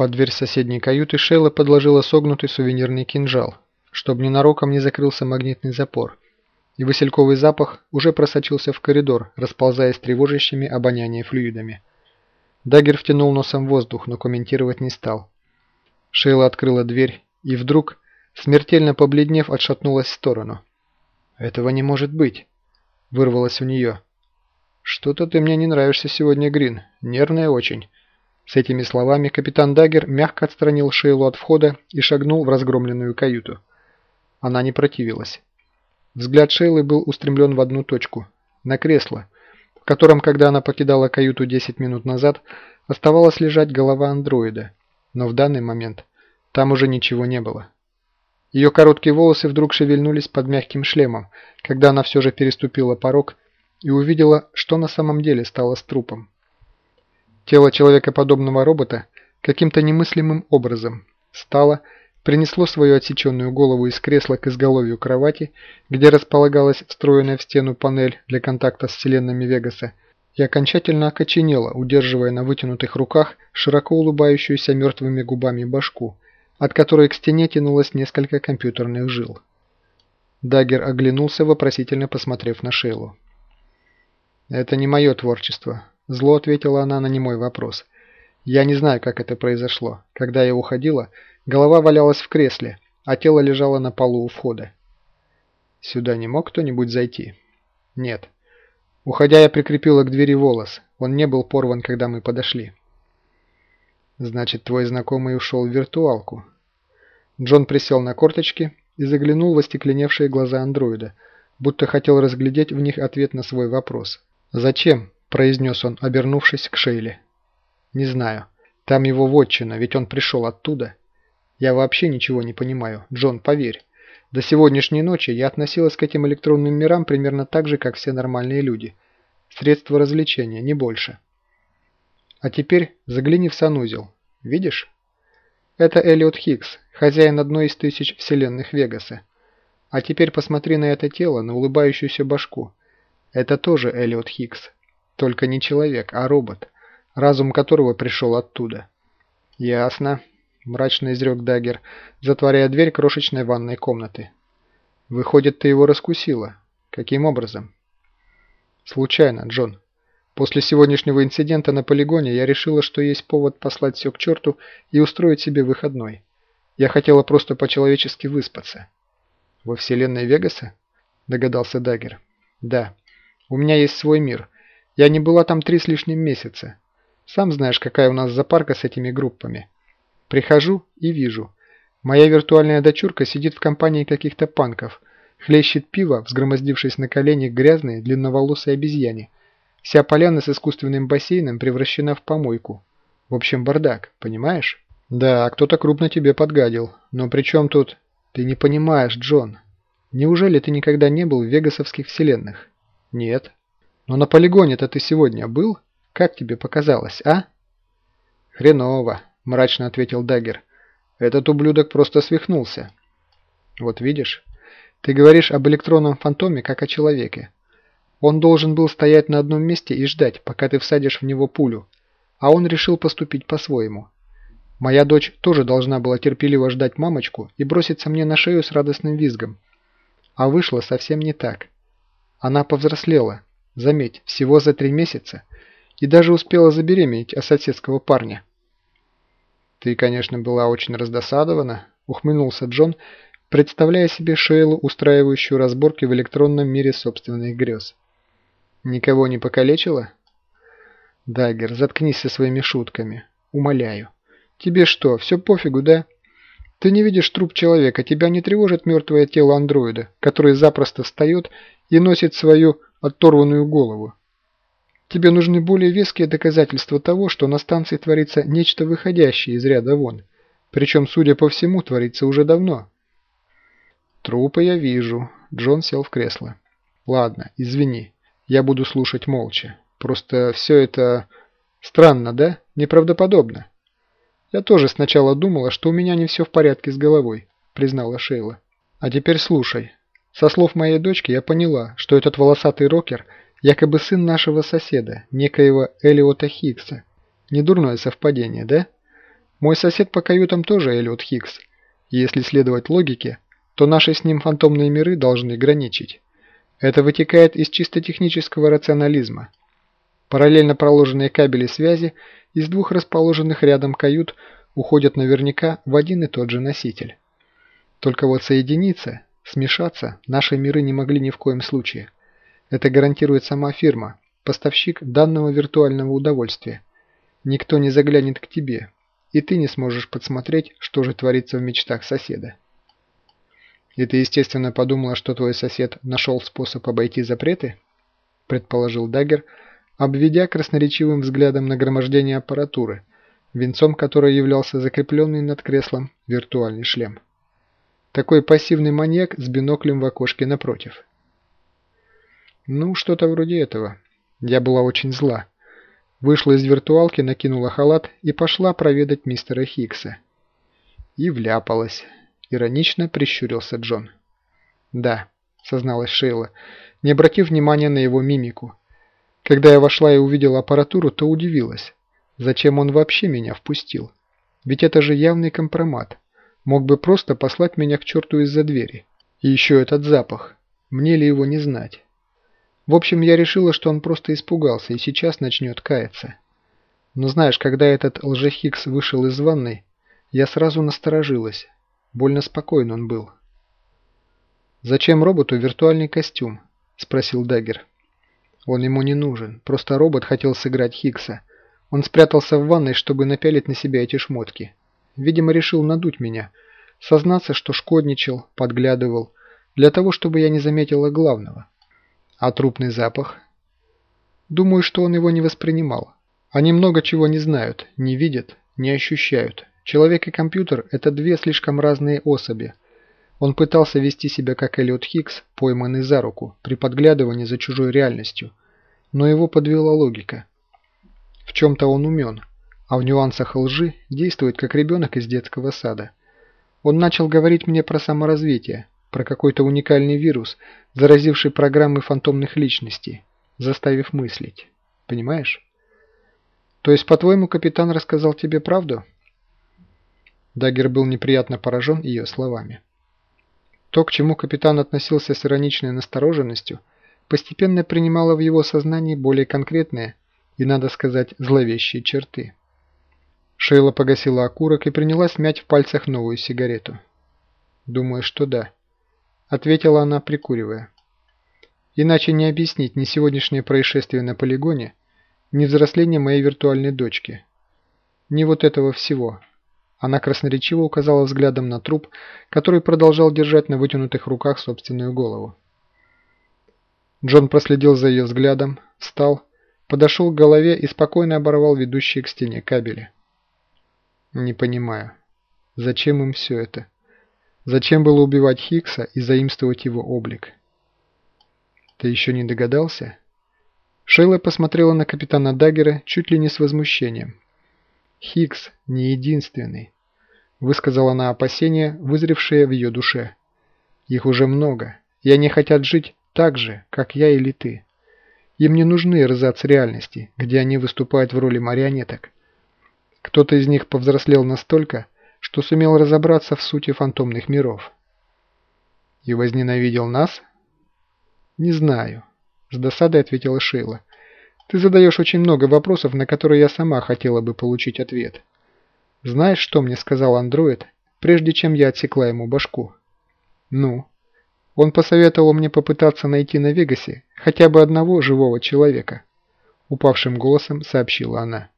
Под дверь соседней каюты Шейла подложила согнутый сувенирный кинжал, чтобы ненароком не закрылся магнитный запор, и васильковый запах уже просочился в коридор, расползаясь тревожащими обоняние флюидами. Даггер втянул носом воздух, но комментировать не стал. Шейла открыла дверь и вдруг, смертельно побледнев, отшатнулась в сторону. «Этого не может быть!» – вырвалось у нее. «Что-то ты мне не нравишься сегодня, Грин. Нервная очень». С этими словами капитан Даггер мягко отстранил Шейлу от входа и шагнул в разгромленную каюту. Она не противилась. Взгляд Шейлы был устремлен в одну точку – на кресло, в котором, когда она покидала каюту 10 минут назад, оставалась лежать голова андроида, но в данный момент там уже ничего не было. Ее короткие волосы вдруг шевельнулись под мягким шлемом, когда она все же переступила порог и увидела, что на самом деле стало с трупом. Тело человекоподобного робота каким-то немыслимым образом стало, принесло свою отсеченную голову из кресла к изголовью кровати, где располагалась встроенная в стену панель для контакта с вселенными Вегаса, и окончательно окоченело, удерживая на вытянутых руках широко улыбающуюся мертвыми губами башку, от которой к стене тянулось несколько компьютерных жил. Даггер оглянулся, вопросительно посмотрев на Шейлу. «Это не мое творчество», Зло ответила она на немой вопрос. Я не знаю, как это произошло. Когда я уходила, голова валялась в кресле, а тело лежало на полу у входа. Сюда не мог кто-нибудь зайти? Нет. Уходя, я прикрепила к двери волос. Он не был порван, когда мы подошли. Значит, твой знакомый ушел в виртуалку. Джон присел на корточки и заглянул в остекленевшие глаза андроида, будто хотел разглядеть в них ответ на свой вопрос. «Зачем?» Произнес он, обернувшись к Шейле. «Не знаю. Там его вотчина, ведь он пришел оттуда. Я вообще ничего не понимаю. Джон, поверь. До сегодняшней ночи я относилась к этим электронным мирам примерно так же, как все нормальные люди. Средство развлечения, не больше. А теперь загляни в санузел. Видишь? Это Эллиот Хиггс, хозяин одной из тысяч вселенных Вегаса. А теперь посмотри на это тело, на улыбающуюся башку. Это тоже Эллиот Хиггс. Только не человек, а робот, разум которого пришел оттуда. «Ясно», – мрачно изрек Даггер, затворяя дверь крошечной ванной комнаты. «Выходит, ты его раскусила. Каким образом?» «Случайно, Джон. После сегодняшнего инцидента на полигоне я решила, что есть повод послать все к черту и устроить себе выходной. Я хотела просто по-человечески выспаться». «Во вселенной Вегаса?» – догадался Даггер. «Да. У меня есть свой мир – я не была там три с лишним месяца. Сам знаешь, какая у нас запарка с этими группами. Прихожу и вижу. Моя виртуальная дочурка сидит в компании каких-то панков, хлещет пиво, взгромоздившись на колени к грязной, длинноволосой обезьяне. Вся поляна с искусственным бассейном превращена в помойку. В общем, бардак, понимаешь? Да, кто-то крупно тебе подгадил. Но при чем тут... Ты не понимаешь, Джон. Неужели ты никогда не был в вегасовских вселенных? Нет. Но на полигоне-то ты сегодня был? Как тебе показалось, а?» «Хреново», – мрачно ответил Даггер. «Этот ублюдок просто свихнулся». «Вот видишь, ты говоришь об электронном фантоме, как о человеке. Он должен был стоять на одном месте и ждать, пока ты всадишь в него пулю, а он решил поступить по-своему. Моя дочь тоже должна была терпеливо ждать мамочку и броситься мне на шею с радостным визгом. А вышло совсем не так. Она повзрослела, Заметь, всего за три месяца. И даже успела забеременеть от соседского парня. «Ты, конечно, была очень раздосадована», — ухмыльнулся Джон, представляя себе Шейлу, устраивающую разборки в электронном мире собственных грез. «Никого не покалечила?» «Даггер, заткнись со своими шутками. Умоляю. Тебе что, все пофигу, да? Ты не видишь труп человека, тебя не тревожит мертвое тело андроида, который запросто встает и носит свою оторванную голову. Тебе нужны более веские доказательства того, что на станции творится нечто выходящее из ряда вон. Причем, судя по всему, творится уже давно. Трупы я вижу. Джон сел в кресло. Ладно, извини. Я буду слушать молча. Просто все это... Странно, да? Неправдоподобно. Я тоже сначала думала, что у меня не все в порядке с головой, признала Шейла. А теперь слушай. Со слов моей дочки я поняла, что этот волосатый рокер якобы сын нашего соседа, некоего Элиота Хиггса. Недурное совпадение, да? Мой сосед по каютам тоже Эллиот Хиггс. если следовать логике, то наши с ним фантомные миры должны граничить. Это вытекает из чисто технического рационализма. Параллельно проложенные кабели связи из двух расположенных рядом кают уходят наверняка в один и тот же носитель. Только вот соединиться, смешаться наши миры не могли ни в коем случае. Это гарантирует сама фирма, поставщик данного виртуального удовольствия. Никто не заглянет к тебе, и ты не сможешь подсмотреть, что же творится в мечтах соседа. И ты, естественно, подумала, что твой сосед нашел способ обойти запреты? Предположил Даггер, обведя красноречивым взглядом нагромождение аппаратуры, венцом которой являлся закрепленный над креслом виртуальный шлем. Такой пассивный маньяк с биноклем в окошке напротив. Ну, что-то вроде этого. Я была очень зла. Вышла из виртуалки, накинула халат и пошла проведать мистера Хиггса. И вляпалась. Иронично прищурился Джон. «Да», — созналась Шейла, не обратив внимания на его мимику. «Когда я вошла и увидела аппаратуру, то удивилась. Зачем он вообще меня впустил? Ведь это же явный компромат. Мог бы просто послать меня к черту из-за двери. И еще этот запах. Мне ли его не знать?» В общем, я решила, что он просто испугался и сейчас начнет каяться. Но знаешь, когда этот лжехикс вышел из ванной, я сразу насторожилась. Больно спокоен он был. «Зачем роботу виртуальный костюм?» – спросил Даггер. «Он ему не нужен. Просто робот хотел сыграть Хиггса. Он спрятался в ванной, чтобы напялить на себя эти шмотки. Видимо, решил надуть меня, сознаться, что шкодничал, подглядывал, для того, чтобы я не заметила главного». А трупный запах? Думаю, что он его не воспринимал. Они много чего не знают, не видят, не ощущают. Человек и компьютер – это две слишком разные особи. Он пытался вести себя как Эллиот Хиггс, пойманный за руку, при подглядывании за чужой реальностью. Но его подвела логика. В чем-то он умен, а в нюансах лжи действует как ребенок из детского сада. Он начал говорить мне про саморазвитие, про какой-то уникальный вирус, заразивший программы фантомных личностей, заставив мыслить. Понимаешь? То есть, по-твоему, капитан рассказал тебе правду? Даггер был неприятно поражен ее словами. То, к чему капитан относился с ироничной настороженностью, постепенно принимало в его сознании более конкретные и, надо сказать, зловещие черты. Шейла погасила окурок и принялась мять в пальцах новую сигарету. «Думаю, что да», ответила она, прикуривая. Иначе не объяснить ни сегодняшнее происшествие на полигоне, ни взросление моей виртуальной дочки. Ни вот этого всего. Она красноречиво указала взглядом на труп, который продолжал держать на вытянутых руках собственную голову. Джон проследил за ее взглядом, встал, подошел к голове и спокойно оборвал ведущие к стене кабели. «Не понимаю, зачем им все это?» Зачем было убивать Хикса и заимствовать его облик? Ты еще не догадался? Шейла посмотрела на капитана Даггера чуть ли не с возмущением. Хикс не единственный, высказала она опасения, вызревшие в ее душе. Их уже много, и они хотят жить так же, как я или ты. Им не нужны рзац реальности, где они выступают в роли марионеток. Кто-то из них повзрослел настолько, что сумел разобраться в сути фантомных миров. И возненавидел нас? Не знаю, с досадой ответила Шейла. Ты задаешь очень много вопросов, на которые я сама хотела бы получить ответ. Знаешь, что мне сказал андроид, прежде чем я отсекла ему башку? Ну? Он посоветовал мне попытаться найти на Вегасе хотя бы одного живого человека. Упавшим голосом сообщила она.